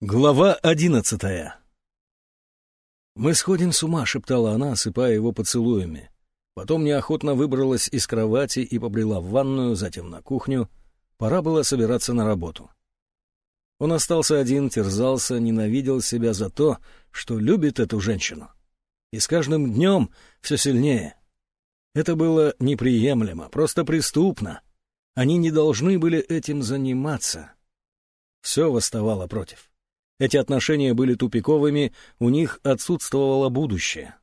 Глава одиннадцатая «Мы сходим с ума», — шептала она, осыпая его поцелуями. Потом неохотно выбралась из кровати и побрела в ванную, затем на кухню. Пора было собираться на работу. Он остался один, терзался, ненавидел себя за то, что любит эту женщину. И с каждым днем все сильнее. Это было неприемлемо, просто преступно. Они не должны были этим заниматься. Все восставало против. Эти отношения были тупиковыми, у них отсутствовало будущее.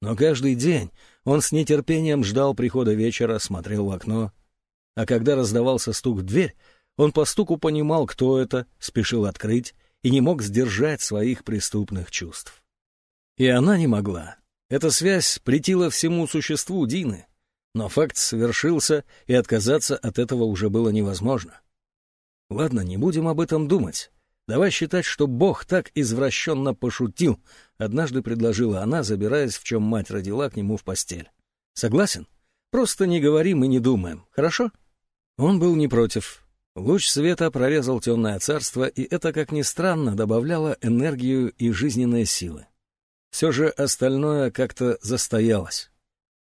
Но каждый день он с нетерпением ждал прихода вечера, смотрел в окно. А когда раздавался стук в дверь, он по стуку понимал, кто это, спешил открыть и не мог сдержать своих преступных чувств. И она не могла. Эта связь претила всему существу Дины. Но факт совершился, и отказаться от этого уже было невозможно. Ладно, не будем об этом думать. Давай считать, что Бог так извращенно пошутил, однажды предложила она, забираясь, в чем мать родила к нему в постель. Согласен? Просто не говорим и не думаем, хорошо? Он был не против. Луч света прорезал темное царство, и это, как ни странно, добавляло энергию и жизненные силы. Все же остальное как-то застоялось.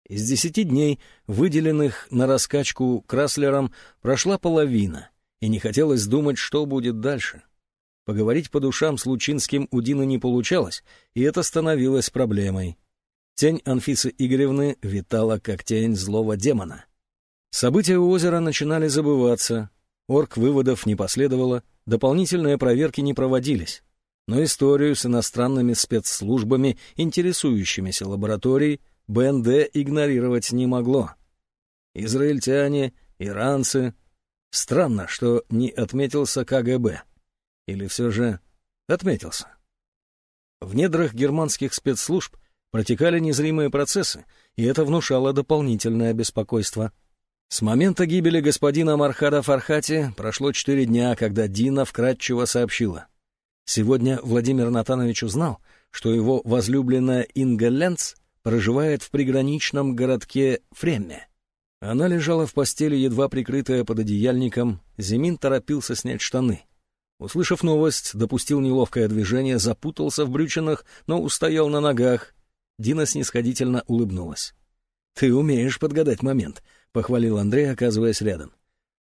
Из десяти дней, выделенных на раскачку Краслером, прошла половина, и не хотелось думать, что будет дальше. Поговорить по душам с Лучинским у Дины не получалось, и это становилось проблемой. Тень Анфисы Игоревны витала, как тень злого демона. События у озера начинали забываться. Орг выводов не последовало, дополнительные проверки не проводились. Но историю с иностранными спецслужбами, интересующимися лабораторией, БНД игнорировать не могло. Израильтяне, иранцы. Странно, что не отметился КГБ. Или все же отметился? В недрах германских спецслужб протекали незримые процессы, и это внушало дополнительное беспокойство. С момента гибели господина Мархада Фархати прошло четыре дня, когда Дина вкратчиво сообщила. Сегодня Владимир Натанович узнал, что его возлюбленная Инга Ленц проживает в приграничном городке Фремме. Она лежала в постели, едва прикрытая под одеяльником, Зимин торопился снять штаны. Услышав новость, допустил неловкое движение, запутался в брючинах, но устоял на ногах. Дина снисходительно улыбнулась. «Ты умеешь подгадать момент», — похвалил Андрей, оказываясь рядом.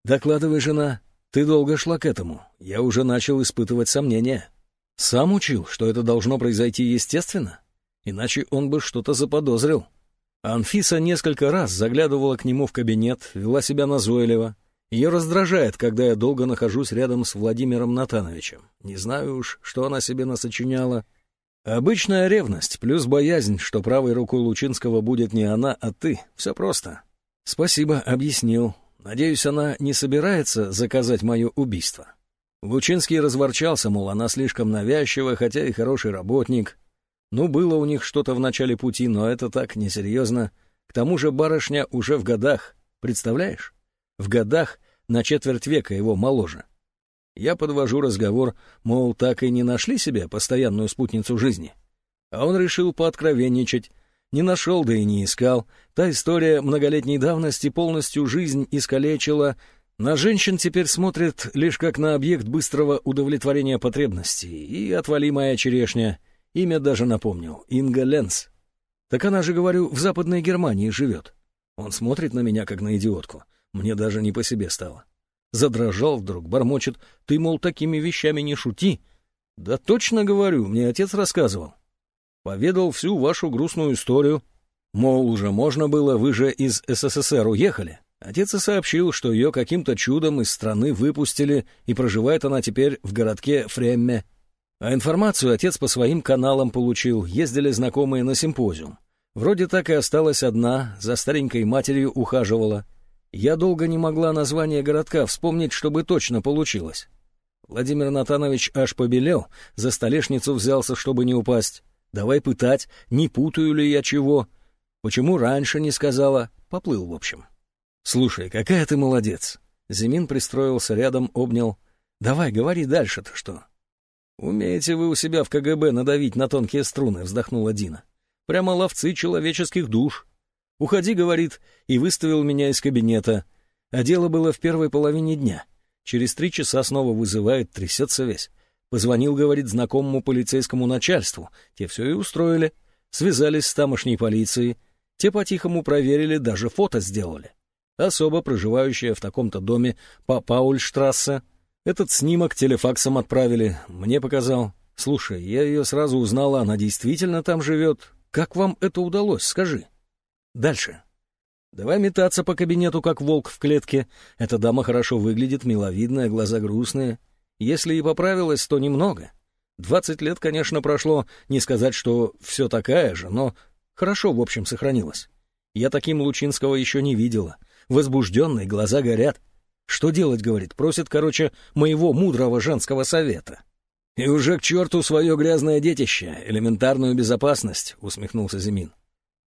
«Докладывай, жена. Ты долго шла к этому. Я уже начал испытывать сомнения. Сам учил, что это должно произойти естественно. Иначе он бы что-то заподозрил». Анфиса несколько раз заглядывала к нему в кабинет, вела себя назойливо, ее раздражает, когда я долго нахожусь рядом с Владимиром Натановичем. Не знаю уж, что она себе насочиняла. Обычная ревность, плюс боязнь, что правой рукой Лучинского будет не она, а ты. Все просто. Спасибо, объяснил. Надеюсь, она не собирается заказать мое убийство. Лучинский разворчался, мол, она слишком навязчива, хотя и хороший работник. Ну, было у них что-то в начале пути, но это так несерьезно. К тому же барышня уже в годах, представляешь? В годах на четверть века его моложе. Я подвожу разговор, мол, так и не нашли себе постоянную спутницу жизни. А он решил пооткровенничать. Не нашел, да и не искал. Та история многолетней давности полностью жизнь искалечила. На женщин теперь смотрит лишь как на объект быстрого удовлетворения потребностей. И отвали моя черешня. Имя даже напомнил. Инга Ленц. Так она же, говорю, в Западной Германии живет. Он смотрит на меня, как на идиотку. Мне даже не по себе стало. Задрожал вдруг, бормочет. Ты, мол, такими вещами не шути. Да точно говорю, мне отец рассказывал. Поведал всю вашу грустную историю. Мол, уже можно было, вы же из СССР уехали. Отец и сообщил, что ее каким-то чудом из страны выпустили, и проживает она теперь в городке Фремме. А информацию отец по своим каналам получил, ездили знакомые на симпозиум. Вроде так и осталась одна, за старенькой матерью ухаживала. Я долго не могла название городка вспомнить, чтобы точно получилось. Владимир Натанович аж побелел, за столешницу взялся, чтобы не упасть. Давай пытать, не путаю ли я чего. Почему раньше не сказала? Поплыл, в общем. Слушай, какая ты молодец. Зимин пристроился рядом, обнял. Давай, говори дальше-то что. Умеете вы у себя в КГБ надавить на тонкие струны, вздохнула Дина. Прямо ловцы человеческих душ. «Уходи», — говорит, и выставил меня из кабинета. А дело было в первой половине дня. Через три часа снова вызывает, трясется весь. Позвонил, говорит, знакомому полицейскому начальству. Те все и устроили. Связались с тамошней полицией. Те по-тихому проверили, даже фото сделали. Особо проживающая в таком-то доме по Паульштрассе. Этот снимок телефаксом отправили. Мне показал. Слушай, я ее сразу узнала, она действительно там живет. Как вам это удалось, скажи? Дальше. Давай метаться по кабинету, как волк в клетке. Эта дама хорошо выглядит, миловидная, глаза грустные. Если и поправилась, то немного. Двадцать лет, конечно, прошло, не сказать, что все такая же, но хорошо, в общем, сохранилась. Я таким Лучинского еще не видела. Возбужденный, глаза горят. Что делать, говорит, просит, короче, моего мудрого женского совета. И уже к черту свое грязное детище, элементарную безопасность, усмехнулся Зимин.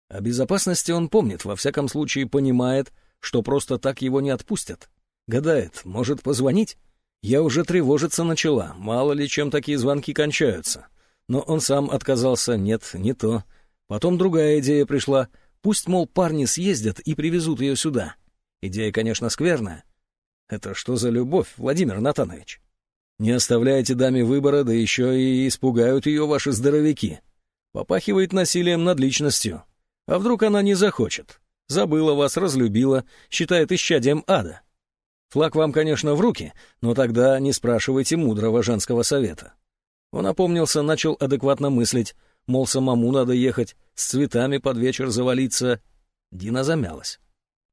О безопасности он помнит, во всяком случае понимает, что просто так его не отпустят. Гадает, может позвонить? Я уже тревожиться начала, мало ли чем такие звонки кончаются. Но он сам отказался, нет, не то. Потом другая идея пришла. Пусть, мол, парни съездят и привезут ее сюда. Идея, конечно, скверная. Это что за любовь, Владимир Натанович? Не оставляйте даме выбора, да еще и испугают ее ваши здоровяки. Попахивает насилием над личностью. А вдруг она не захочет? Забыла вас, разлюбила, считает исчадием ада. Флаг вам, конечно, в руки, но тогда не спрашивайте мудрого женского совета. Он опомнился, начал адекватно мыслить, мол, самому надо ехать, с цветами под вечер завалиться. Дина замялась.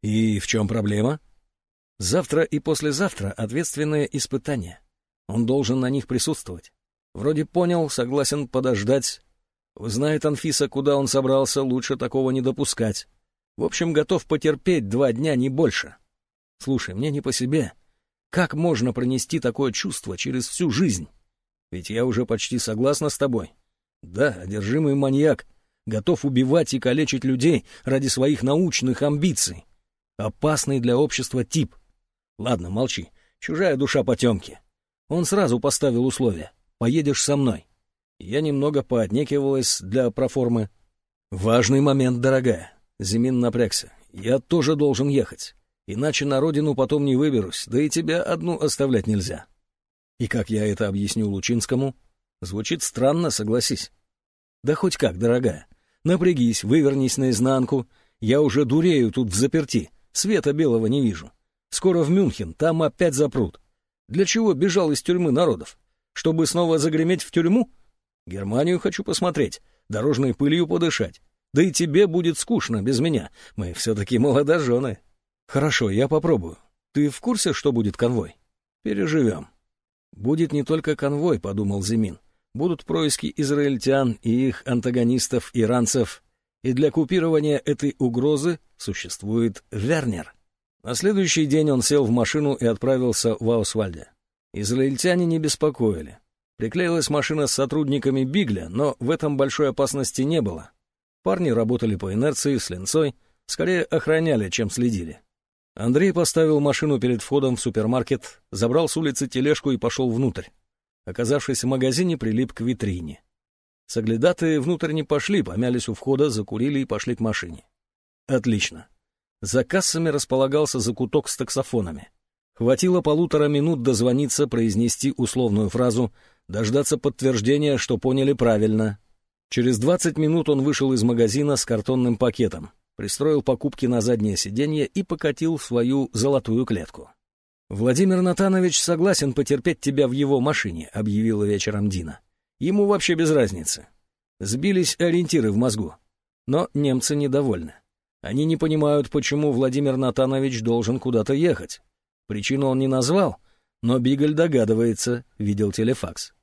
И в чем проблема? Завтра и послезавтра ответственные испытания. Он должен на них присутствовать. Вроде понял, согласен подождать. Узнает Анфиса, куда он собрался, лучше такого не допускать. В общем, готов потерпеть два дня, не больше. Слушай, мне не по себе. Как можно пронести такое чувство через всю жизнь? Ведь я уже почти согласна с тобой. Да, одержимый маньяк, готов убивать и калечить людей ради своих научных амбиций. Опасный для общества тип. Ладно, молчи. Чужая душа потемки. Он сразу поставил условия. Поедешь со мной. Я немного поотнекивалась для проформы. Важный момент, дорогая. Зимин напрягся. Я тоже должен ехать. Иначе на родину потом не выберусь, да и тебя одну оставлять нельзя. И как я это объясню Лучинскому? Звучит странно, согласись. Да хоть как, дорогая. Напрягись, вывернись наизнанку. Я уже дурею тут в заперти. Света белого не вижу. Скоро в Мюнхен, там опять запрут. Для чего бежал из тюрьмы народов? Чтобы снова загреметь в тюрьму? Германию хочу посмотреть, дорожной пылью подышать. Да и тебе будет скучно без меня. Мы все-таки молодожены. Хорошо, я попробую. Ты в курсе, что будет конвой? Переживем. Будет не только конвой, подумал Зимин. Будут происки израильтян и их антагонистов, иранцев. И для купирования этой угрозы существует Вернер. На следующий день он сел в машину и отправился в Аусвальде. Израильтяне не беспокоили. Приклеилась машина с сотрудниками Бигля, но в этом большой опасности не было. Парни работали по инерции, с линцой, скорее охраняли, чем следили. Андрей поставил машину перед входом в супермаркет, забрал с улицы тележку и пошел внутрь. Оказавшись в магазине, прилип к витрине. Соглядатые внутрь не пошли, помялись у входа, закурили и пошли к машине. Отлично. За кассами располагался закуток с таксофонами. Хватило полутора минут дозвониться, произнести условную фразу, дождаться подтверждения, что поняли правильно. Через двадцать минут он вышел из магазина с картонным пакетом пристроил покупки на заднее сиденье и покатил свою золотую клетку. «Владимир Натанович согласен потерпеть тебя в его машине», — объявила вечером Дина. «Ему вообще без разницы. Сбились ориентиры в мозгу. Но немцы недовольны. Они не понимают, почему Владимир Натанович должен куда-то ехать. Причину он не назвал, но Бигль догадывается, видел телефакс.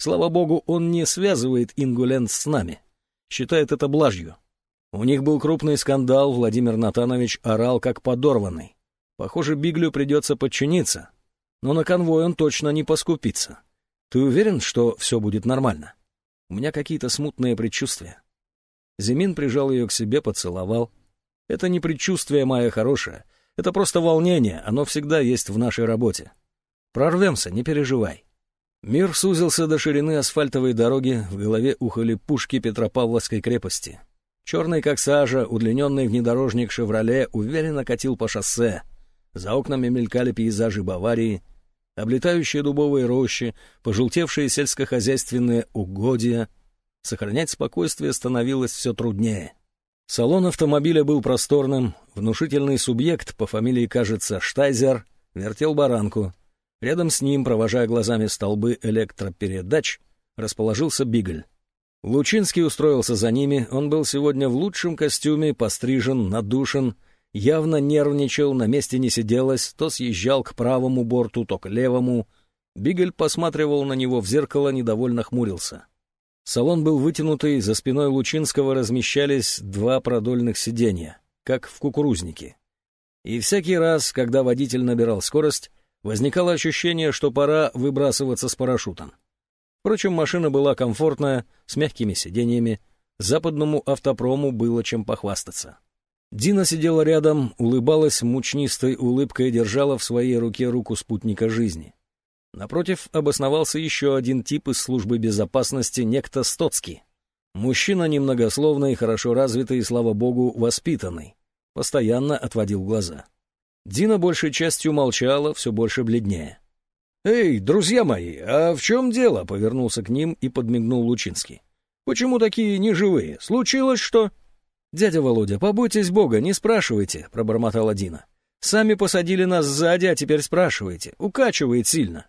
Слава богу, он не связывает Ингуленд с нами. Считает это блажью. У них был крупный скандал, Владимир Натанович орал как подорванный. Похоже, Биглю придется подчиниться. Но на конвой он точно не поскупится. Ты уверен, что все будет нормально? У меня какие-то смутные предчувствия. Зимин прижал ее к себе, поцеловал. Это не предчувствие, моя хорошая. Это просто волнение, оно всегда есть в нашей работе. Прорвемся, не переживай. Мир сузился до ширины асфальтовой дороги, в голове ухали пушки Петропавловской крепости. Черный как сажа, удлиненный внедорожник «Шевроле» уверенно катил по шоссе. За окнами мелькали пейзажи Баварии. облетающие дубовые рощи, пожелтевшие сельскохозяйственные угодья. Сохранять спокойствие становилось все труднее. Салон автомобиля был просторным, внушительный субъект по фамилии, кажется, Штайзер, вертел баранку. Рядом с ним, провожая глазами столбы электропередач, расположился Бигль. Лучинский устроился за ними, он был сегодня в лучшем костюме, пострижен, надушен, явно нервничал, на месте не сиделось, то съезжал к правому борту, то к левому. Бигель посматривал на него в зеркало, недовольно хмурился. Салон был вытянутый, за спиной Лучинского размещались два продольных сиденья, как в кукурузнике. И всякий раз, когда водитель набирал скорость, возникало ощущение, что пора выбрасываться с парашютом. Впрочем, машина была комфортная, с мягкими сиденьями, западному автопрому было чем похвастаться. Дина сидела рядом, улыбалась мучнистой улыбкой и держала в своей руке руку спутника жизни. Напротив обосновался еще один тип из службы безопасности, некто Стоцкий. Мужчина немногословный, хорошо развитый и, слава богу, воспитанный. Постоянно отводил глаза. Дина большей частью молчала, все больше бледнее. «Эй, друзья мои, а в чем дело?» — повернулся к ним и подмигнул Лучинский. «Почему такие неживые? Случилось что?» «Дядя Володя, побойтесь Бога, не спрашивайте», — пробормотала Дина. «Сами посадили нас сзади, а теперь спрашиваете. Укачивает сильно».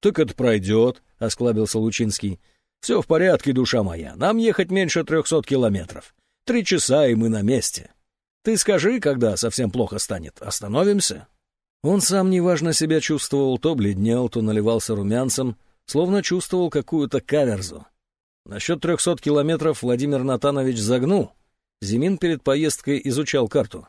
«Так это пройдет», — осклабился Лучинский. «Все в порядке, душа моя. Нам ехать меньше трехсот километров. Три часа, и мы на месте. Ты скажи, когда совсем плохо станет. Остановимся?» Он сам неважно себя чувствовал, то бледнел, то наливался румянцем, словно чувствовал какую-то каверзу. Насчет трехсот километров Владимир Натанович загнул. Зимин перед поездкой изучал карту.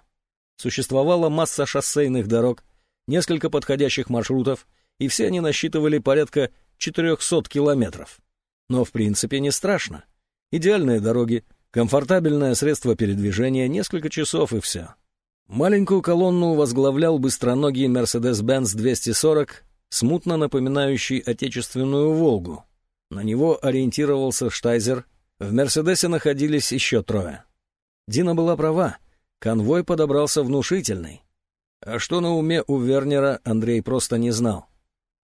Существовала масса шоссейных дорог, несколько подходящих маршрутов, и все они насчитывали порядка 400 километров. Но в принципе не страшно. Идеальные дороги, комфортабельное средство передвижения, несколько часов и все. Маленькую колонну возглавлял быстроногий Mercedes-Benz 240, смутно напоминающий отечественную «Волгу». На него ориентировался Штайзер. В «Мерседесе» находились еще трое. Дина была права. Конвой подобрался внушительный. А что на уме у Вернера, Андрей просто не знал.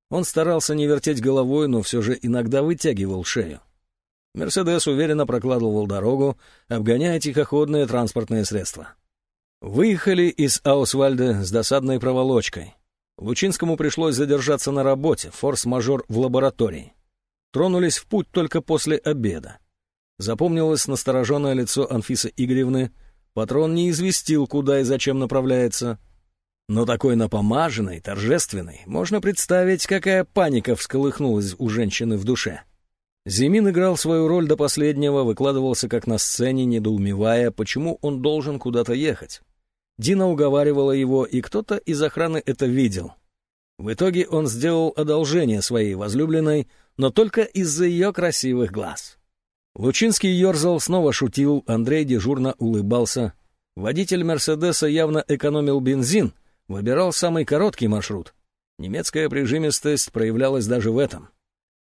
Он старался не вертеть головой, но все же иногда вытягивал шею. «Мерседес» уверенно прокладывал дорогу, обгоняя тихоходные транспортные средства. Выехали из Аусвальда с досадной проволочкой. Лучинскому пришлось задержаться на работе, форс-мажор в лаборатории. Тронулись в путь только после обеда. Запомнилось настороженное лицо Анфисы Игоревны. Патрон не известил, куда и зачем направляется. Но такой напомаженный, торжественный, можно представить, какая паника всколыхнулась у женщины в душе. Зимин играл свою роль до последнего, выкладывался как на сцене, недоумевая, почему он должен куда-то ехать. Дина уговаривала его, и кто-то из охраны это видел. В итоге он сделал одолжение своей возлюбленной, но только из-за ее красивых глаз. Лучинский ерзал, снова шутил, Андрей дежурно улыбался. Водитель «Мерседеса» явно экономил бензин, выбирал самый короткий маршрут. Немецкая прижимистость проявлялась даже в этом.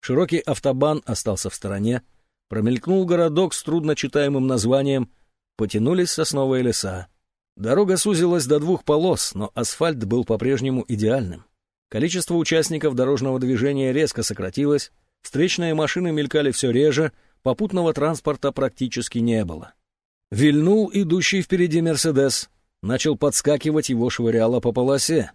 Широкий автобан остался в стороне, промелькнул городок с трудночитаемым названием, потянулись сосновые леса. Дорога сузилась до двух полос, но асфальт был по-прежнему идеальным. Количество участников дорожного движения резко сократилось, встречные машины мелькали все реже, попутного транспорта практически не было. Вильнул идущий впереди «Мерседес», начал подскакивать, его швыряло по полосе.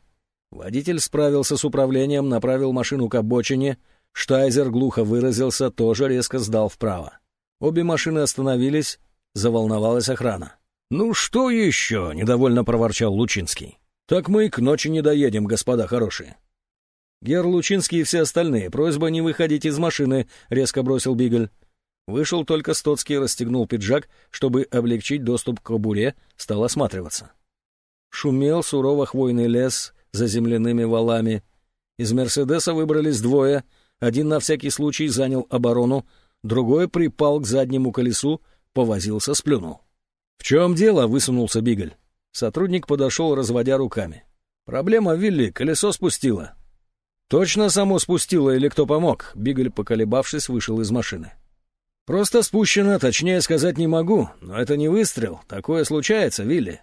Водитель справился с управлением, направил машину к обочине, Штайзер глухо выразился, тоже резко сдал вправо. Обе машины остановились, заволновалась охрана. «Ну что еще?» — недовольно проворчал Лучинский. «Так мы к ночи не доедем, господа хорошие». «Гер Лучинский и все остальные, просьба не выходить из машины», — резко бросил Бигль. Вышел только Стоцкий, расстегнул пиджак, чтобы облегчить доступ к кобуре, стал осматриваться. Шумел сурово хвойный лес за земляными валами. Из «Мерседеса» выбрались двое. Один на всякий случай занял оборону, другой припал к заднему колесу, повозился, сплюнул. «В чем дело?» — высунулся Бигль. Сотрудник подошел, разводя руками. «Проблема, Вилли, колесо спустило». «Точно само спустило или кто помог?» Бигль, поколебавшись, вышел из машины. «Просто спущено, точнее сказать не могу, но это не выстрел, такое случается, Вилли».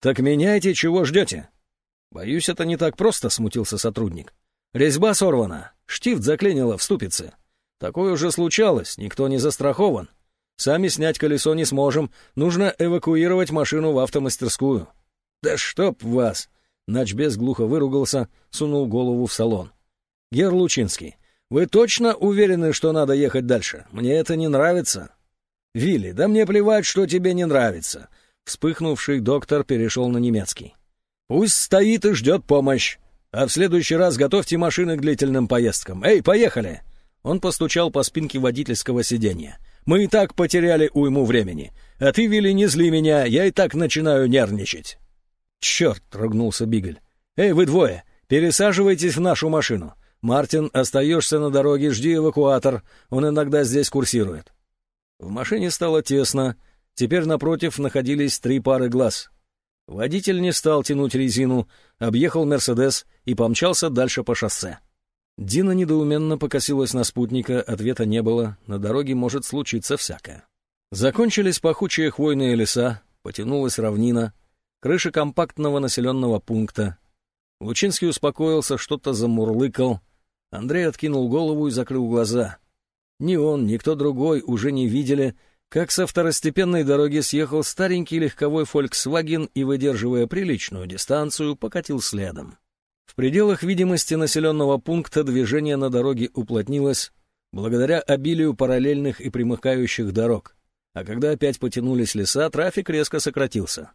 «Так меняйте, чего ждете?» «Боюсь, это не так просто», — смутился сотрудник. Резьба сорвана, штифт заклинило в ступице. Такое уже случалось, никто не застрахован. Сами снять колесо не сможем, нужно эвакуировать машину в автомастерскую». «Да чтоб вас!» Начбес глухо выругался, сунул голову в салон. «Гер Лучинский, вы точно уверены, что надо ехать дальше? Мне это не нравится». «Вилли, да мне плевать, что тебе не нравится». Вспыхнувший доктор перешел на немецкий. «Пусть стоит и ждет помощь. А в следующий раз готовьте машины к длительным поездкам. Эй, поехали!» Он постучал по спинке водительского сиденья. «Мы и так потеряли уйму времени. А ты, Вилли, не зли меня, я и так начинаю нервничать». «Черт!» — ругнулся Бигль. «Эй, вы двое, пересаживайтесь в нашу машину. Мартин, остаешься на дороге, жди эвакуатор, он иногда здесь курсирует». В машине стало тесно, теперь напротив находились три пары глаз. Водитель не стал тянуть резину, объехал «Мерседес» и помчался дальше по шоссе. Дина недоуменно покосилась на спутника, ответа не было, на дороге может случиться всякое. Закончились пахучие хвойные леса, потянулась равнина, крыша компактного населенного пункта. Лучинский успокоился, что-то замурлыкал. Андрей откинул голову и закрыл глаза. Ни он, ни кто другой уже не видели, как со второстепенной дороги съехал старенький легковой «Фольксваген» и, выдерживая приличную дистанцию, покатил следом. В пределах видимости населенного пункта движение на дороге уплотнилось благодаря обилию параллельных и примыкающих дорог, а когда опять потянулись леса, трафик резко сократился.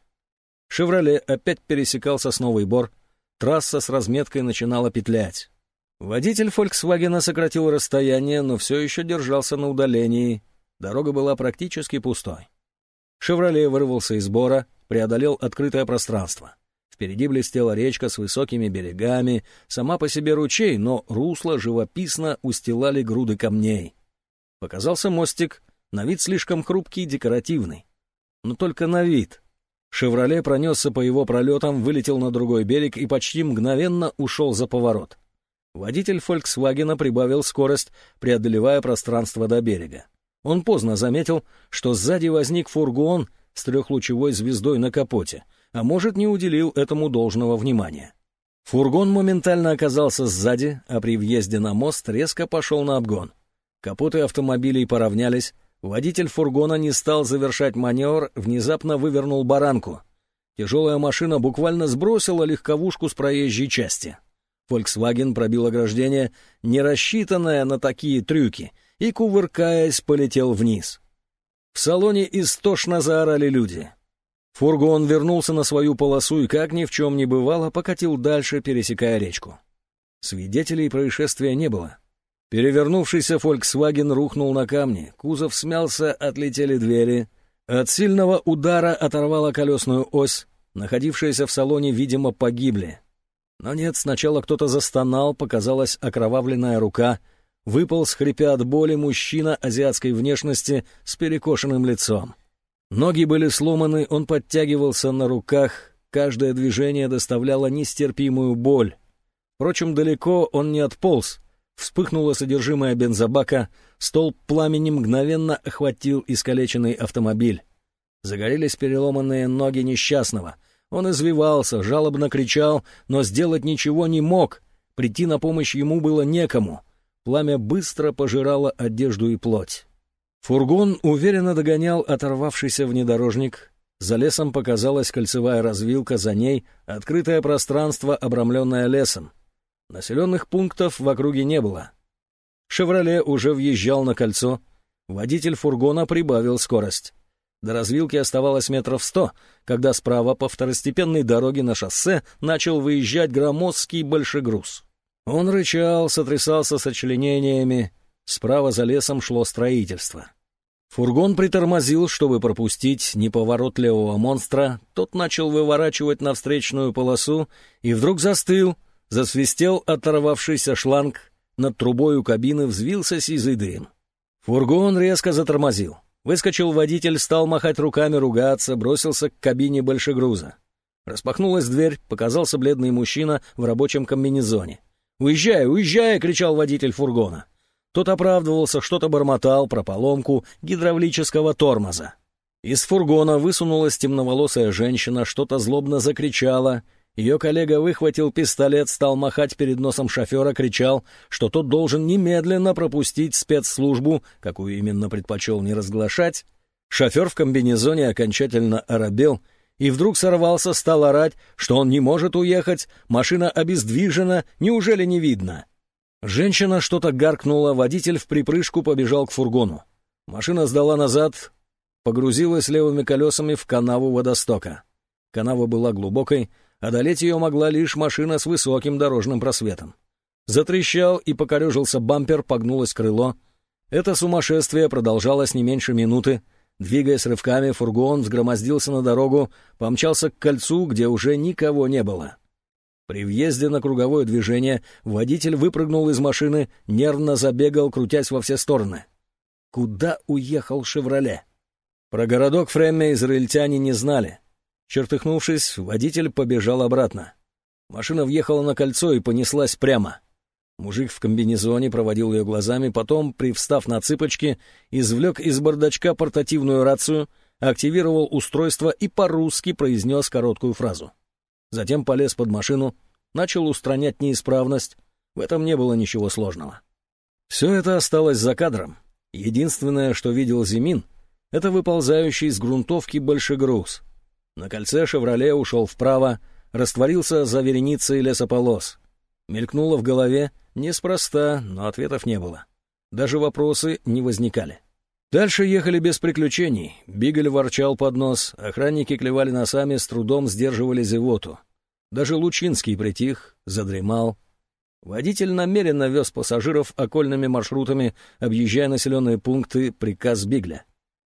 «Шевроле» опять пересекал сосновый бор, трасса с разметкой начинала петлять. Водитель «Фольксвагена» сократил расстояние, но все еще держался на удалении. Дорога была практически пустой. «Шевроле» вырвался из бора, преодолел открытое пространство. Впереди блестела речка с высокими берегами, сама по себе ручей, но русло живописно устилали груды камней. Показался мостик, на вид слишком хрупкий и декоративный. Но только на вид. «Шевроле» пронесся по его пролетам, вылетел на другой берег и почти мгновенно ушел за поворот. Водитель «Фольксвагена» прибавил скорость, преодолевая пространство до берега. Он поздно заметил, что сзади возник фургон с трехлучевой звездой на капоте, а может, не уделил этому должного внимания. Фургон моментально оказался сзади, а при въезде на мост резко пошел на обгон. Капоты автомобилей поравнялись, Водитель фургона не стал завершать маневр, внезапно вывернул баранку. Тяжелая машина буквально сбросила легковушку с проезжей части. Volkswagen пробил ограждение, не рассчитанное на такие трюки, и, кувыркаясь, полетел вниз. В салоне истошно заорали люди. Фургон вернулся на свою полосу и, как ни в чем не бывало, покатил дальше, пересекая речку. Свидетелей происшествия не было. Перевернувшийся «Фольксваген» рухнул на камни, кузов смялся, отлетели двери. От сильного удара оторвала колесную ось, находившиеся в салоне, видимо, погибли. Но нет, сначала кто-то застонал, показалась окровавленная рука, выпал, скрипя от боли, мужчина азиатской внешности с перекошенным лицом. Ноги были сломаны, он подтягивался на руках, каждое движение доставляло нестерпимую боль. Впрочем, далеко он не отполз, Вспыхнуло содержимое бензобака, столб пламени мгновенно охватил искалеченный автомобиль. Загорелись переломанные ноги несчастного. Он извивался, жалобно кричал, но сделать ничего не мог. Прийти на помощь ему было некому. Пламя быстро пожирало одежду и плоть. Фургон уверенно догонял оторвавшийся внедорожник. За лесом показалась кольцевая развилка, за ней — открытое пространство, обрамленное лесом. Населенных пунктов в округе не было. «Шевроле» уже въезжал на кольцо. Водитель фургона прибавил скорость. До развилки оставалось метров сто, когда справа по второстепенной дороге на шоссе начал выезжать громоздкий большегруз. Он рычал, сотрясался сочленениями. Справа за лесом шло строительство. Фургон притормозил, чтобы пропустить неповоротливого монстра. Тот начал выворачивать на встречную полосу и вдруг застыл, Засвистел оторвавшийся шланг, над трубой у кабины взвился сизый дым. Фургон резко затормозил. Выскочил водитель, стал махать руками, ругаться, бросился к кабине большегруза. Распахнулась дверь, показался бледный мужчина в рабочем комбинезоне. «Уезжай, уезжай!» — кричал водитель фургона. Тот оправдывался, что-то бормотал про поломку гидравлического тормоза. Из фургона высунулась темноволосая женщина, что-то злобно закричала, Ее коллега выхватил пистолет, стал махать перед носом шофера, кричал, что тот должен немедленно пропустить спецслужбу, какую именно предпочел не разглашать. Шофер в комбинезоне окончательно оробел и вдруг сорвался, стал орать, что он не может уехать, машина обездвижена, неужели не видно? Женщина что-то гаркнула, водитель в припрыжку побежал к фургону. Машина сдала назад, погрузилась левыми колесами в канаву водостока. Канава была глубокой, одолеть ее могла лишь машина с высоким дорожным просветом. Затрещал и покорежился бампер, погнулось крыло. Это сумасшествие продолжалось не меньше минуты. Двигаясь рывками, фургон взгромоздился на дорогу, помчался к кольцу, где уже никого не было. При въезде на круговое движение водитель выпрыгнул из машины, нервно забегал, крутясь во все стороны. Куда уехал «Шевроле»? Про городок Фремме израильтяне не знали. Чертыхнувшись, водитель побежал обратно. Машина въехала на кольцо и понеслась прямо. Мужик в комбинезоне проводил ее глазами, потом, привстав на цыпочки, извлек из бардачка портативную рацию, активировал устройство и по-русски произнес короткую фразу. Затем полез под машину, начал устранять неисправность. В этом не было ничего сложного. Все это осталось за кадром. Единственное, что видел Зимин, это выползающий из грунтовки большегруз. На кольце «Шевроле» ушел вправо, растворился за вереницей лесополос. Мелькнуло в голове, неспроста, но ответов не было. Даже вопросы не возникали. Дальше ехали без приключений. Бигль ворчал под нос, охранники клевали носами, с трудом сдерживали зевоту. Даже Лучинский притих, задремал. Водитель намеренно вез пассажиров окольными маршрутами, объезжая населенные пункты, приказ Бигля.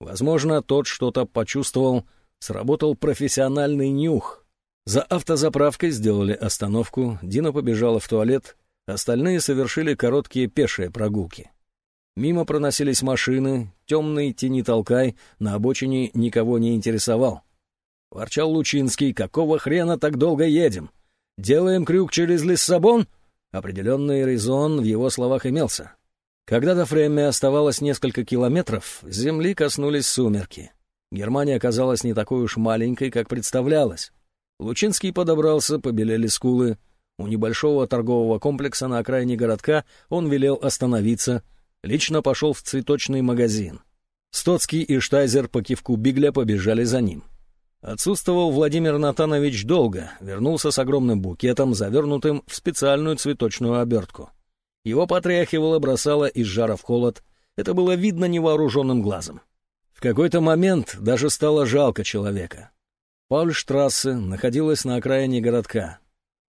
Возможно, тот что-то почувствовал, сработал профессиональный нюх. За автозаправкой сделали остановку, Дина побежала в туалет, остальные совершили короткие пешие прогулки. Мимо проносились машины, темный тени толкай, на обочине никого не интересовал. Ворчал Лучинский, какого хрена так долго едем? Делаем крюк через Лиссабон? Определенный резон в его словах имелся. Когда до Фремме оставалось несколько километров, земли коснулись сумерки. Германия оказалась не такой уж маленькой, как представлялось. Лучинский подобрался, побелели скулы. У небольшого торгового комплекса на окраине городка он велел остановиться, лично пошел в цветочный магазин. Стоцкий и Штайзер по кивку Бигля побежали за ним. Отсутствовал Владимир Натанович долго, вернулся с огромным букетом, завернутым в специальную цветочную обертку. Его потряхивало, бросало из жара в холод. Это было видно невооруженным глазом. В какой-то момент даже стало жалко человека. Паульштрассе находилась на окраине городка.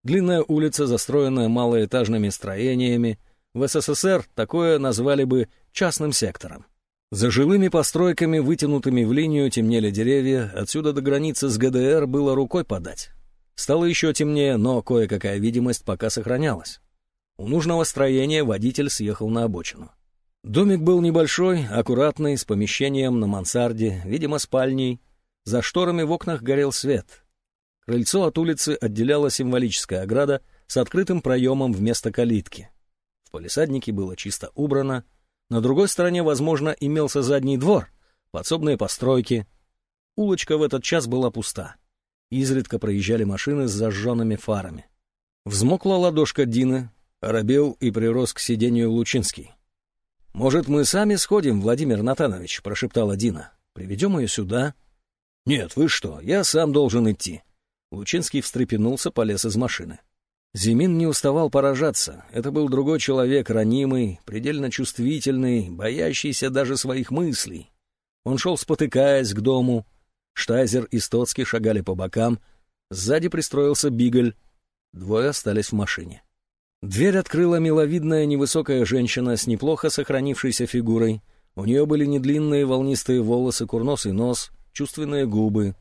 Длинная улица, застроенная малоэтажными строениями. В СССР такое назвали бы частным сектором. За жилыми постройками, вытянутыми в линию, темнели деревья, отсюда до границы с ГДР было рукой подать. Стало еще темнее, но кое-какая видимость пока сохранялась. У нужного строения водитель съехал на обочину. Домик был небольшой, аккуратный, с помещением на мансарде, видимо, спальней. За шторами в окнах горел свет. Крыльцо от улицы отделяла символическая ограда с открытым проемом вместо калитки. В полисаднике было чисто убрано, на другой стороне, возможно, имелся задний двор, подсобные постройки. Улочка в этот час была пуста. Изредка проезжали машины с зажженными фарами. Взмокла ладошка Дины, оробел и прирос к сиденью Лучинский. «Может, мы сами сходим, Владимир Натанович?» — прошептала Дина. «Приведем ее сюда». «Нет, вы что, я сам должен идти». Лучинский встрепенулся, полез из машины. Зимин не уставал поражаться. Это был другой человек, ранимый, предельно чувствительный, боящийся даже своих мыслей. Он шел, спотыкаясь, к дому. Штайзер и Стоцкий шагали по бокам. Сзади пристроился Бигль. Двое остались в машине. Дверь открыла миловидная невысокая женщина с неплохо сохранившейся фигурой. У нее были недлинные волнистые волосы, курносый нос, чувственные губы.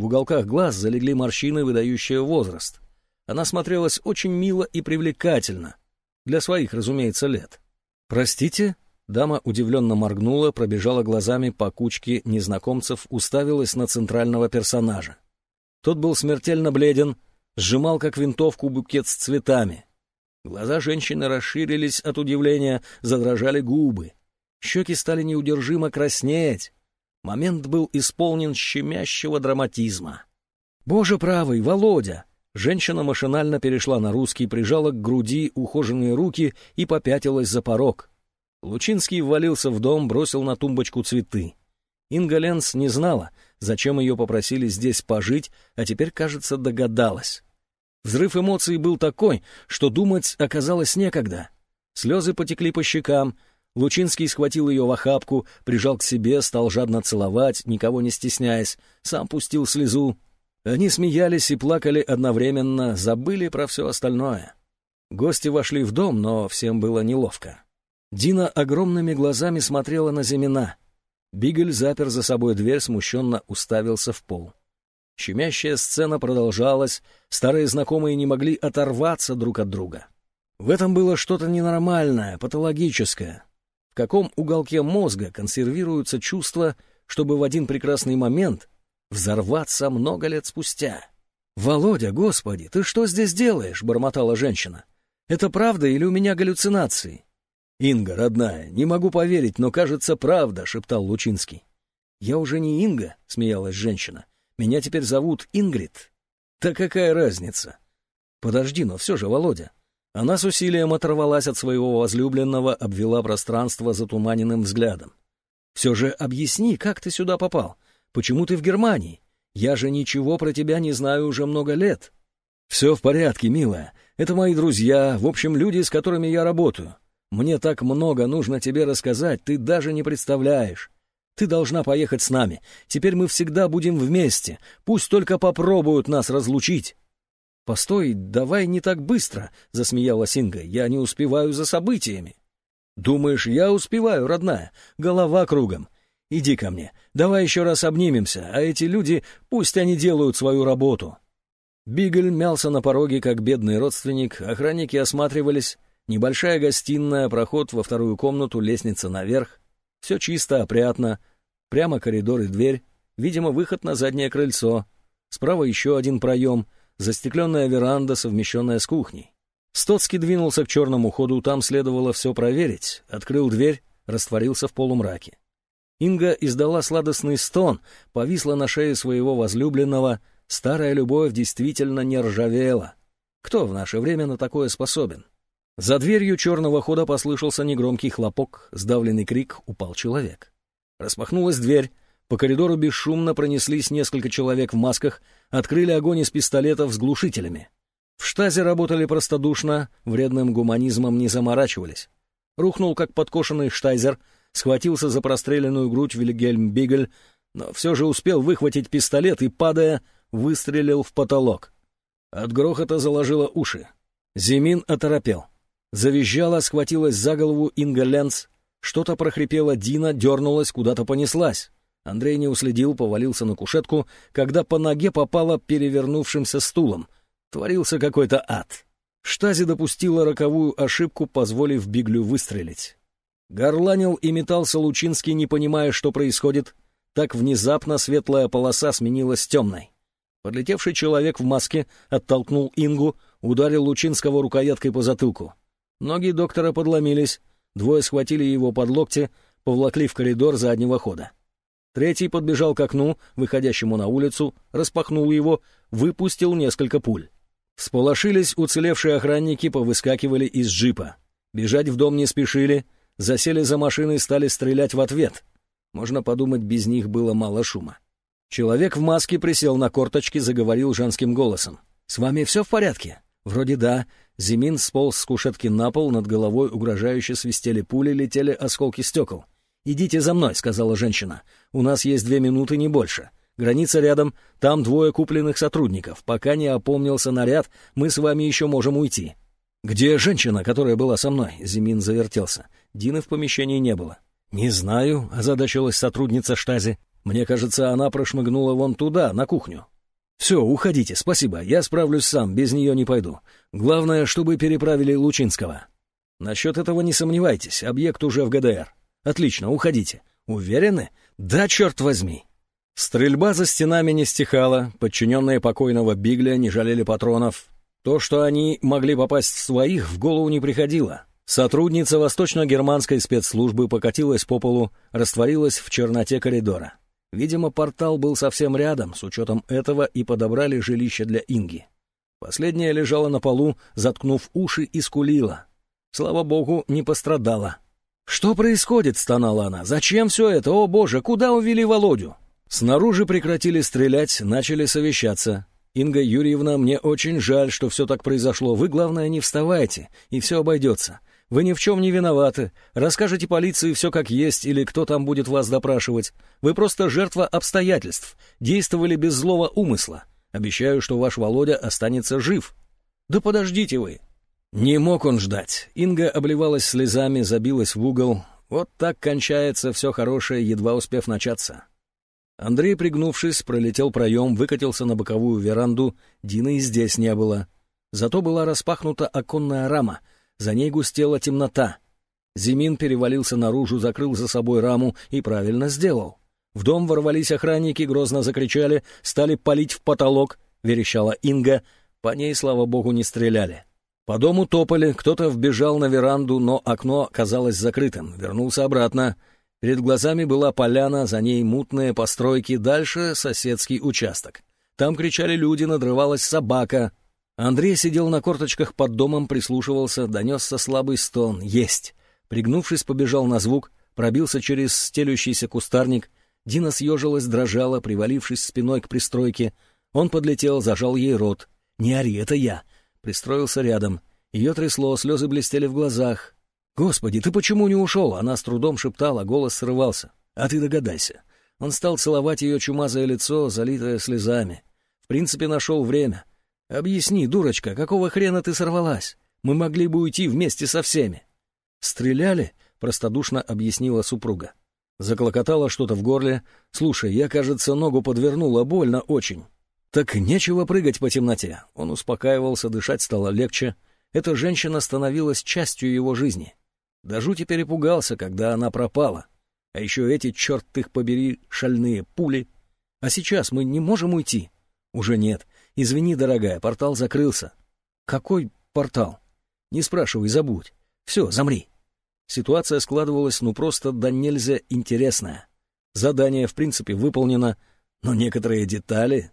В уголках глаз залегли морщины, выдающие возраст — она смотрелась очень мило и привлекательно. Для своих, разумеется, лет. «Простите?» Дама удивленно моргнула, пробежала глазами по кучке незнакомцев, уставилась на центрального персонажа. Тот был смертельно бледен, сжимал как винтовку букет с цветами. Глаза женщины расширились от удивления, задрожали губы. Щеки стали неудержимо краснеть. Момент был исполнен щемящего драматизма. «Боже правый, Володя! Женщина машинально перешла на русский, прижала к груди ухоженные руки и попятилась за порог. Лучинский ввалился в дом, бросил на тумбочку цветы. Инга Ленс не знала, зачем ее попросили здесь пожить, а теперь, кажется, догадалась. Взрыв эмоций был такой, что думать оказалось некогда. Слезы потекли по щекам, Лучинский схватил ее в охапку, прижал к себе, стал жадно целовать, никого не стесняясь, сам пустил слезу. Они смеялись и плакали одновременно, забыли про все остальное. Гости вошли в дом, но всем было неловко. Дина огромными глазами смотрела на Зимина. Бигель запер за собой дверь, смущенно уставился в пол. Щемящая сцена продолжалась, старые знакомые не могли оторваться друг от друга. В этом было что-то ненормальное, патологическое. Каком уголке мозга консервируются чувства, чтобы в один прекрасный момент взорваться много лет спустя. «Володя, господи, ты что здесь делаешь?» — бормотала женщина. «Это правда или у меня галлюцинации?» «Инга, родная, не могу поверить, но кажется, правда», — шептал Лучинский. «Я уже не Инга», — смеялась женщина. «Меня теперь зовут Ингрид». «Да какая разница?» «Подожди, но все же, Володя». Она с усилием оторвалась от своего возлюбленного, обвела пространство затуманенным взглядом. «Все же объясни, как ты сюда попал? Почему ты в Германии? Я же ничего про тебя не знаю уже много лет». «Все в порядке, милая. Это мои друзья, в общем, люди, с которыми я работаю. Мне так много нужно тебе рассказать, ты даже не представляешь. Ты должна поехать с нами. Теперь мы всегда будем вместе. Пусть только попробуют нас разлучить». «Постой, давай не так быстро», — засмеялась Инга. «Я не успеваю за событиями». «Думаешь, я успеваю, родная? Голова кругом. Иди ко мне, давай еще раз обнимемся, а эти люди, пусть они делают свою работу». Бигель мялся на пороге, как бедный родственник, охранники осматривались. Небольшая гостиная, проход во вторую комнату, лестница наверх. Все чисто, опрятно. Прямо коридор и дверь. Видимо, выход на заднее крыльцо. Справа еще один проем. Застекленная веранда, совмещенная с кухней. Стоцкий двинулся к черному ходу, там следовало все проверить. Открыл дверь, растворился в полумраке. Инга издала сладостный стон, повисла на шее своего возлюбленного. Старая любовь действительно не ржавела. Кто в наше время на такое способен? За дверью черного хода послышался негромкий хлопок, сдавленный крик, упал человек. Распахнулась дверь, по коридору бесшумно пронеслись несколько человек в масках, открыли огонь из пистолетов с глушителями. В штазе работали простодушно, вредным гуманизмом не заморачивались. Рухнул, как подкошенный штайзер — схватился за простреленную грудь Вильгельм Бигель, но все же успел выхватить пистолет и, падая, выстрелил в потолок. От грохота заложило уши. Зимин оторопел. Завизжала, схватилась за голову Инга Ленц. Что-то прохрипела Дина, дернулась, куда-то понеслась. Андрей не уследил, повалился на кушетку, когда по ноге попало перевернувшимся стулом. Творился какой-то ад. Штази допустила роковую ошибку, позволив Биглю выстрелить. Горланил и метался Лучинский, не понимая, что происходит. Так внезапно светлая полоса сменилась темной. Подлетевший человек в маске оттолкнул Ингу, ударил Лучинского рукояткой по затылку. Ноги доктора подломились, двое схватили его под локти, повлакли в коридор заднего хода. Третий подбежал к окну, выходящему на улицу, распахнул его, выпустил несколько пуль. Всполошились уцелевшие охранники, повыскакивали из джипа. Бежать в дом не спешили — засели за машиной стали стрелять в ответ. Можно подумать, без них было мало шума. Человек в маске присел на корточки, заговорил женским голосом. «С вами все в порядке?» «Вроде да». Зимин сполз с кушетки на пол, над головой угрожающе свистели пули, летели осколки стекол. «Идите за мной», — сказала женщина. «У нас есть две минуты, не больше. Граница рядом, там двое купленных сотрудников. Пока не опомнился наряд, мы с вами еще можем уйти». «Где женщина, которая была со мной?» — Зимин завертелся. Дины в помещении не было. «Не знаю», — озадачилась сотрудница штази. «Мне кажется, она прошмыгнула вон туда, на кухню». «Все, уходите, спасибо, я справлюсь сам, без нее не пойду. Главное, чтобы переправили Лучинского». «Насчет этого не сомневайтесь, объект уже в ГДР». «Отлично, уходите». «Уверены?» «Да, черт возьми». Стрельба за стенами не стихала, подчиненные покойного Бигля не жалели патронов. То, что они могли попасть в своих, в голову не приходило. Сотрудница восточно-германской спецслужбы покатилась по полу, растворилась в черноте коридора. Видимо, портал был совсем рядом, с учетом этого и подобрали жилище для Инги. Последняя лежала на полу, заткнув уши и скулила. Слава богу, не пострадала. «Что происходит?» — стонала она. «Зачем все это? О, боже, куда увели Володю?» Снаружи прекратили стрелять, начали совещаться. «Инга Юрьевна, мне очень жаль, что все так произошло. Вы, главное, не вставайте, и все обойдется. Вы ни в чем не виноваты. Расскажите полиции все как есть, или кто там будет вас допрашивать. Вы просто жертва обстоятельств, действовали без злого умысла. Обещаю, что ваш Володя останется жив. Да подождите вы. Не мог он ждать. Инга обливалась слезами, забилась в угол. Вот так кончается все хорошее, едва успев начаться. Андрей, пригнувшись, пролетел проем, выкатился на боковую веранду. Дины здесь не было. Зато была распахнута оконная рама. За ней густела темнота. Зимин перевалился наружу, закрыл за собой раму и правильно сделал. В дом ворвались охранники, грозно закричали, стали палить в потолок, верещала Инга. По ней, слава богу, не стреляли. По дому топали, кто-то вбежал на веранду, но окно оказалось закрытым, вернулся обратно. Перед глазами была поляна, за ней мутные постройки, дальше соседский участок. Там кричали люди, надрывалась собака. Андрей сидел на корточках под домом, прислушивался, донесся слабый стон. «Есть!» Пригнувшись, побежал на звук, пробился через стелющийся кустарник. Дина съежилась, дрожала, привалившись спиной к пристройке. Он подлетел, зажал ей рот. «Не ори, это я!» Пристроился рядом. Ее трясло, слезы блестели в глазах. «Господи, ты почему не ушел?» Она с трудом шептала, голос срывался. «А ты догадайся». Он стал целовать ее чумазое лицо, залитое слезами. В принципе, нашел время. «Объясни, дурочка, какого хрена ты сорвалась? Мы могли бы уйти вместе со всеми». «Стреляли?» — простодушно объяснила супруга. Заклокотало что-то в горле. «Слушай, я, кажется, ногу подвернула, больно очень». «Так нечего прыгать по темноте». Он успокаивался, дышать стало легче. Эта женщина становилась частью его жизни. Да жути перепугался, когда она пропала. А еще эти, черт их побери, шальные пули. А сейчас мы не можем уйти? Уже нет. Извини, дорогая, портал закрылся. Какой портал? Не спрашивай, забудь. Все, замри. Ситуация складывалась ну просто да нельзя интересная. Задание, в принципе, выполнено, но некоторые детали...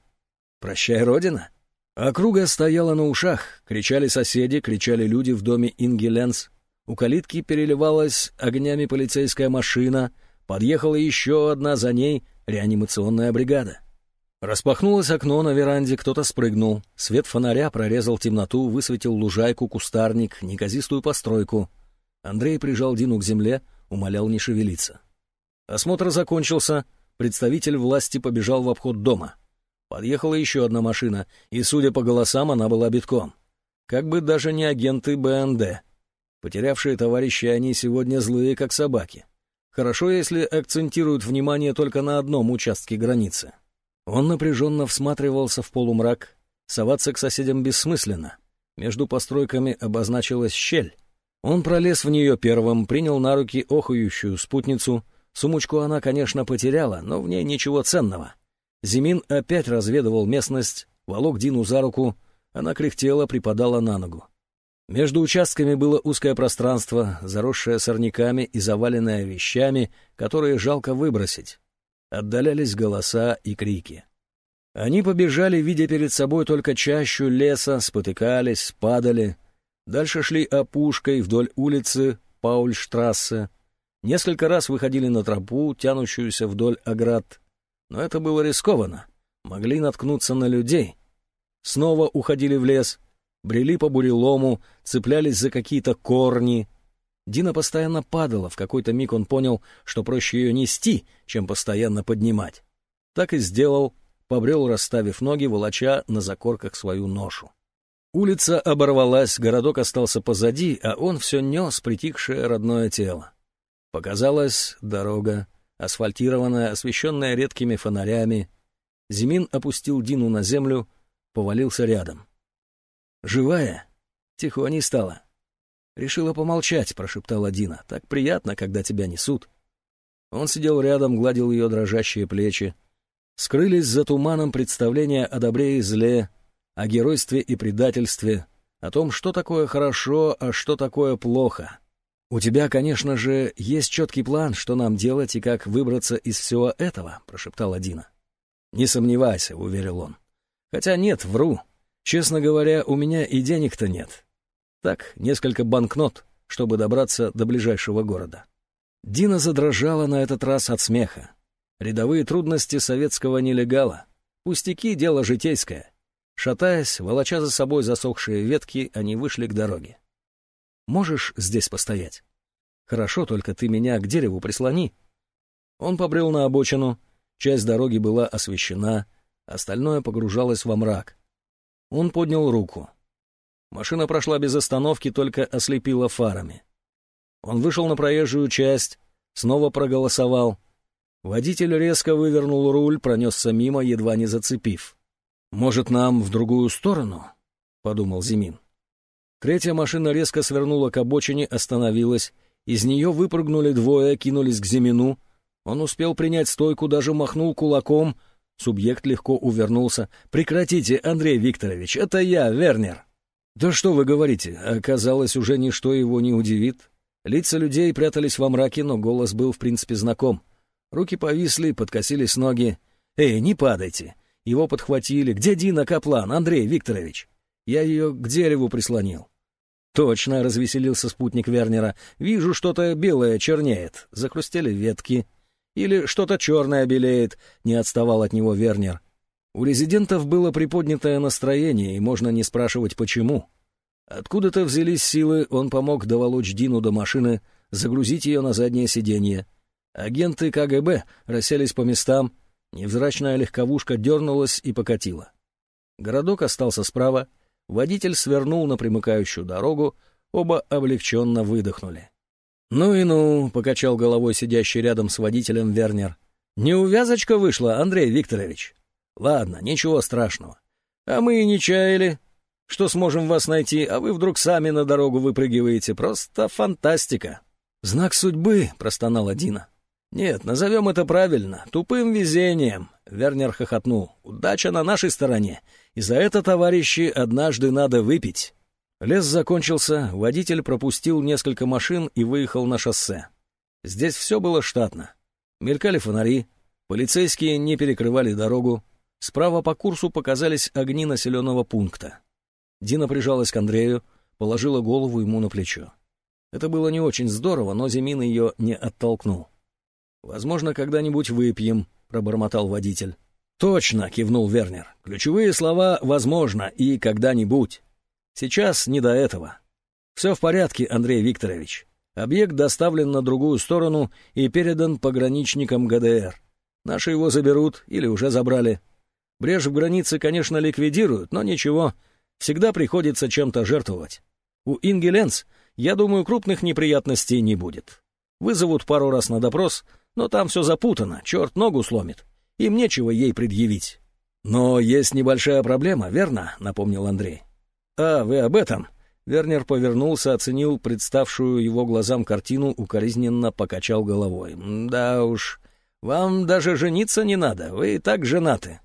Прощай, Родина. Округа стояла на ушах, кричали соседи, кричали люди в доме Инги Ленс, у калитки переливалась огнями полицейская машина, подъехала еще одна за ней реанимационная бригада. Распахнулось окно на веранде, кто-то спрыгнул. Свет фонаря прорезал темноту, высветил лужайку, кустарник, неказистую постройку. Андрей прижал Дину к земле, умолял не шевелиться. Осмотр закончился, представитель власти побежал в обход дома. Подъехала еще одна машина, и, судя по голосам, она была битком. Как бы даже не агенты БНД. Потерявшие товарищи, они сегодня злые, как собаки. Хорошо, если акцентируют внимание только на одном участке границы. Он напряженно всматривался в полумрак. Соваться к соседям бессмысленно. Между постройками обозначилась щель. Он пролез в нее первым, принял на руки охающую спутницу. Сумочку она, конечно, потеряла, но в ней ничего ценного. Зимин опять разведывал местность, волок Дину за руку. Она кряхтела, припадала на ногу. Между участками было узкое пространство, заросшее сорняками и заваленное вещами, которые жалко выбросить. Отдалялись голоса и крики. Они побежали, видя перед собой только чащу леса, спотыкались, падали. Дальше шли опушкой вдоль улицы Паульштрассе. Несколько раз выходили на тропу, тянущуюся вдоль оград. Но это было рискованно. Могли наткнуться на людей. Снова уходили в лес — брели по бурелому, цеплялись за какие-то корни. Дина постоянно падала, в какой-то миг он понял, что проще ее нести, чем постоянно поднимать. Так и сделал, побрел, расставив ноги, волоча на закорках свою ношу. Улица оборвалась, городок остался позади, а он все нес притихшее родное тело. Показалась дорога, асфальтированная, освещенная редкими фонарями. Зимин опустил Дину на землю, повалился рядом. «Живая?» Тихоней стала. «Решила помолчать», — прошептала Дина. «Так приятно, когда тебя несут». Он сидел рядом, гладил ее дрожащие плечи. Скрылись за туманом представления о добре и зле, о геройстве и предательстве, о том, что такое хорошо, а что такое плохо. «У тебя, конечно же, есть четкий план, что нам делать и как выбраться из всего этого», — прошептала Дина. «Не сомневайся», — уверил он. «Хотя нет, вру. Честно говоря, у меня и денег-то нет. Так, несколько банкнот, чтобы добраться до ближайшего города. Дина задрожала на этот раз от смеха. Рядовые трудности советского нелегала. Пустяки — дело житейское. Шатаясь, волоча за собой засохшие ветки, они вышли к дороге. «Можешь здесь постоять? Хорошо, только ты меня к дереву прислони». Он побрел на обочину, часть дороги была освещена, остальное погружалось во мрак. Он поднял руку. Машина прошла без остановки, только ослепила фарами. Он вышел на проезжую часть, снова проголосовал. Водитель резко вывернул руль, пронесся мимо, едва не зацепив. «Может, нам в другую сторону?» — подумал Зимин. Третья машина резко свернула к обочине, остановилась. Из нее выпрыгнули двое, кинулись к Зимину. Он успел принять стойку, даже махнул кулаком. Субъект легко увернулся. «Прекратите, Андрей Викторович, это я, Вернер!» «Да что вы говорите?» Оказалось, уже ничто его не удивит. Лица людей прятались во мраке, но голос был, в принципе, знаком. Руки повисли, подкосились ноги. «Эй, не падайте!» Его подхватили. «Где Дина Каплан, Андрей Викторович?» Я ее к дереву прислонил. «Точно!» — развеселился спутник Вернера. «Вижу, что-то белое чернеет. Захрустели ветки. Или что-то черное белеет», — не отставал от него Вернер. У резидентов было приподнятое настроение, и можно не спрашивать, почему. Откуда-то взялись силы, он помог доволочь Дину до машины, загрузить ее на заднее сиденье. Агенты КГБ расселись по местам, невзрачная легковушка дернулась и покатила. Городок остался справа, водитель свернул на примыкающую дорогу, оба облегченно выдохнули. «Ну и ну», — покачал головой сидящий рядом с водителем Вернер. «Неувязочка вышла, Андрей Викторович». Ладно, ничего страшного. А мы и не чаяли, что сможем вас найти, а вы вдруг сами на дорогу выпрыгиваете. Просто фантастика. Знак судьбы, простонала Дина. Нет, назовем это правильно, тупым везением. Вернер хохотнул. Удача на нашей стороне. И за это, товарищи, однажды надо выпить. Лес закончился, водитель пропустил несколько машин и выехал на шоссе. Здесь все было штатно. Мелькали фонари, полицейские не перекрывали дорогу, Справа по курсу показались огни населенного пункта. Дина прижалась к Андрею, положила голову ему на плечо. Это было не очень здорово, но Зимин ее не оттолкнул. «Возможно, когда-нибудь выпьем», — пробормотал водитель. «Точно», — кивнул Вернер. «Ключевые слова «возможно» и «когда-нибудь». Сейчас не до этого. Все в порядке, Андрей Викторович. Объект доставлен на другую сторону и передан пограничникам ГДР. Наши его заберут или уже забрали. Брешь в границе, конечно, ликвидируют, но ничего, всегда приходится чем-то жертвовать. У Инги Ленц, я думаю, крупных неприятностей не будет. Вызовут пару раз на допрос, но там все запутано, черт ногу сломит. Им нечего ей предъявить. Но есть небольшая проблема, верно? Напомнил Андрей. А, вы об этом? Вернер повернулся, оценил представшую его глазам картину, укоризненно покачал головой. Да уж, вам даже жениться не надо, вы и так женаты.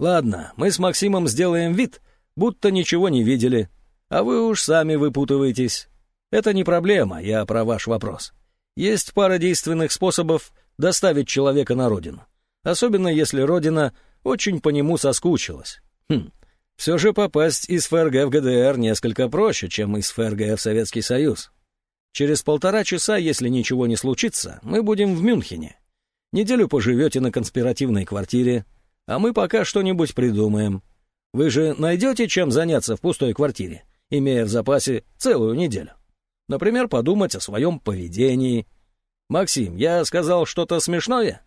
Ладно, мы с Максимом сделаем вид, будто ничего не видели, а вы уж сами выпутываетесь. Это не проблема, я про ваш вопрос. Есть пара действенных способов доставить человека на родину, особенно если родина очень по нему соскучилась. Хм, все же попасть из ФРГ в ГДР несколько проще, чем из ФРГ в Советский Союз. Через полтора часа, если ничего не случится, мы будем в Мюнхене. Неделю поживете на конспиративной квартире, а мы пока что-нибудь придумаем. Вы же найдете чем заняться в пустой квартире, имея в запасе целую неделю? Например, подумать о своем поведении. Максим, я сказал что-то смешное?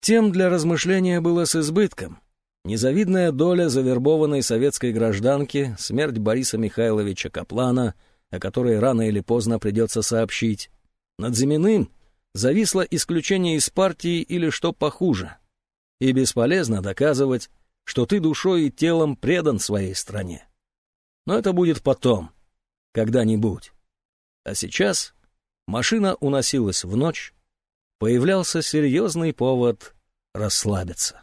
Тем для размышления было с избытком. Незавидная доля завербованной советской гражданки, смерть Бориса Михайловича Каплана, о которой рано или поздно придется сообщить. Над Зиминым зависло исключение из партии или что похуже — и бесполезно доказывать, что ты душой и телом предан своей стране. Но это будет потом, когда-нибудь. А сейчас машина уносилась в ночь, появлялся серьезный повод расслабиться.